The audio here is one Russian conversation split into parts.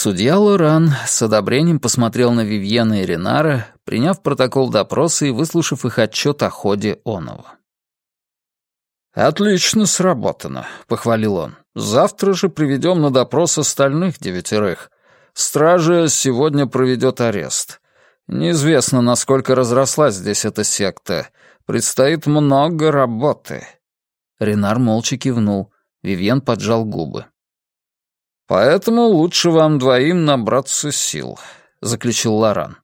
Судья Лоран с одобрением посмотрел на Вивьена и Ренара, приняв протокол допроса и выслушав их отчет о ходе оного. «Отлично сработано», — похвалил он. «Завтра же приведем на допрос остальных девятерых. Стража сегодня проведет арест. Неизвестно, насколько разрослась здесь эта секта. Предстоит много работы». Ренар молча кивнул. Вивьен поджал губы. «Поэтому лучше вам двоим набраться сил», — заключил Лоран.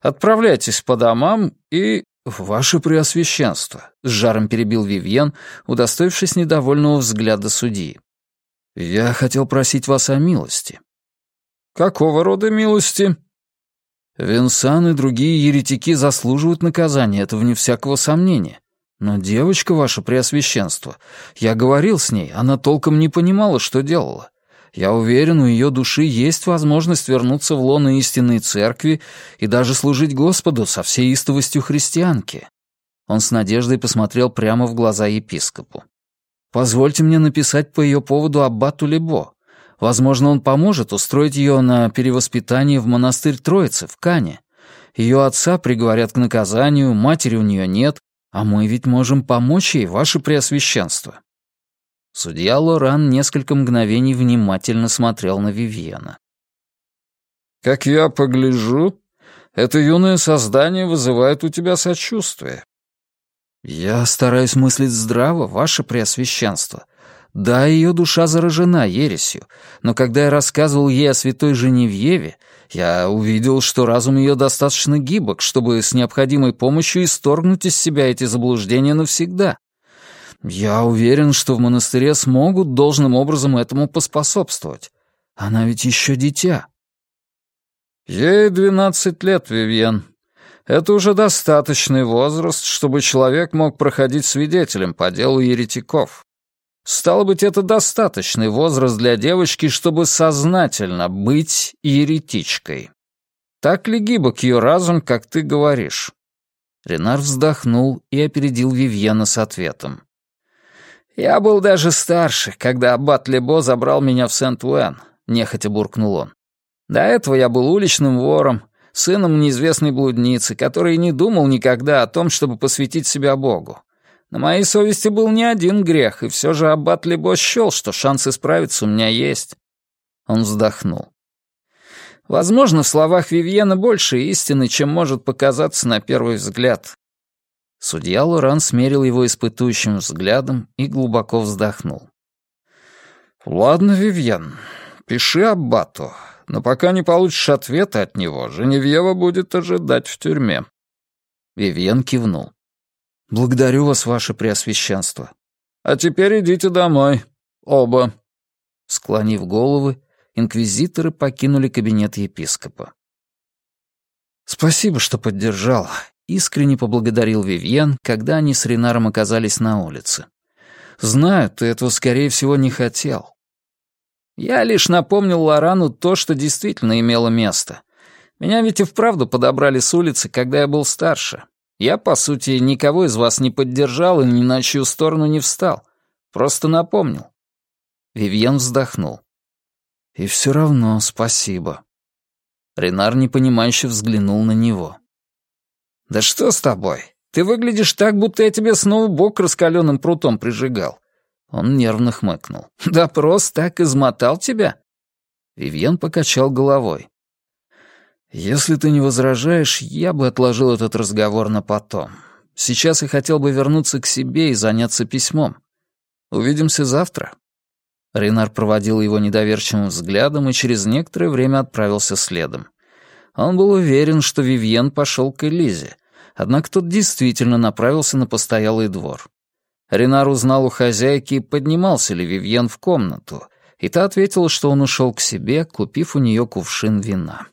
«Отправляйтесь по домам и...» «Ваше Преосвященство», — с жаром перебил Вивьен, удостоившись недовольного взгляда судьи. «Я хотел просить вас о милости». «Какого рода милости?» «Винсан и другие еретики заслуживают наказания, это вне всякого сомнения. Но девочка, ваше Преосвященство, я говорил с ней, она толком не понимала, что делала. Я уверен, у ее души есть возможность вернуться в лоно истинной церкви и даже служить Господу со всей истовостью христианки. Он с надеждой посмотрел прямо в глаза епископу. «Позвольте мне написать по ее поводу аббату Лебо. Возможно, он поможет устроить ее на перевоспитание в монастырь Троицы в Кане. Ее отца приговорят к наказанию, матери у нее нет, а мы ведь можем помочь ей, ваше преосвященство». Судья Лоран несколько мгновений внимательно смотрел на Вивьена. «Как я погляжу, это юное создание вызывает у тебя сочувствие». «Я стараюсь мыслить здраво, ваше преосвященство. Да, ее душа заражена ересью, но когда я рассказывал ей о святой Женевьеве, я увидел, что разум ее достаточно гибок, чтобы с необходимой помощью исторгнуть из себя эти заблуждения навсегда. Я уверен, что в монастыре смогут должным образом этому поспособствовать. Она ведь еще дитя. Ей двенадцать лет, Вивьен. Это уже достаточный возраст, чтобы человек мог проходить свидетелем по делу еретиков. Стало быть, это достаточный возраст для девочки, чтобы сознательно быть еретичкой. Так ли гибок ее разум, как ты говоришь?» Ренар вздохнул и опередил Вивьена с ответом. «Я был даже старше, когда аббат Лебо забрал меня в Сент-Уэн», — нехотя буркнул он. «До этого я был уличным вором, сыном неизвестной блудницы, который не думал никогда о том, чтобы посвятить себя Богу. На моей совести был не один грех, и все же аббат Лебо счел, что шанс исправиться у меня есть». Он вздохнул. Возможно, в словах Вивьена больше истины, чем может показаться на первый взгляд. Судья Лоран смерил его испытующим взглядом и глубоко вздохнул. «Ладно, Вивьен, пиши Аббату, но пока не получишь ответа от него, Женевьева будет ожидать в тюрьме». Вивьен кивнул. «Благодарю вас, ваше преосвященство». «А теперь идите домой. Оба». Склонив головы, инквизиторы покинули кабинет епископа. «Спасибо, что поддержал искренне поблагодарил Вивьен, когда они с Ренаром оказались на улице. «Знаю, ты этого, скорее всего, не хотел». Я лишь напомнил Лорану то, что действительно имело место. Меня ведь и вправду подобрали с улицы, когда я был старше. Я, по сути, никого из вас не поддержал и ни на чью сторону не встал. Просто напомнил. Вивьен вздохнул. «И все равно спасибо». Ренар непонимающе взглянул на него. «Да что с тобой? Ты выглядишь так, будто я тебе снова бок раскаленным прутом прижигал». Он нервно хмыкнул. «Да просто так измотал тебя?» Вивьен покачал головой. «Если ты не возражаешь, я бы отложил этот разговор на потом. Сейчас я хотел бы вернуться к себе и заняться письмом. Увидимся завтра». Ренар проводил его недоверчивым взглядом и через некоторое время отправился следом. Он был уверен, что Вивьен пошел к Элизе, однако тот действительно направился на постоялый двор. Ренар узнал у хозяйки, поднимался ли Вивьен в комнату, и та ответила, что он ушел к себе, купив у нее кувшин вина.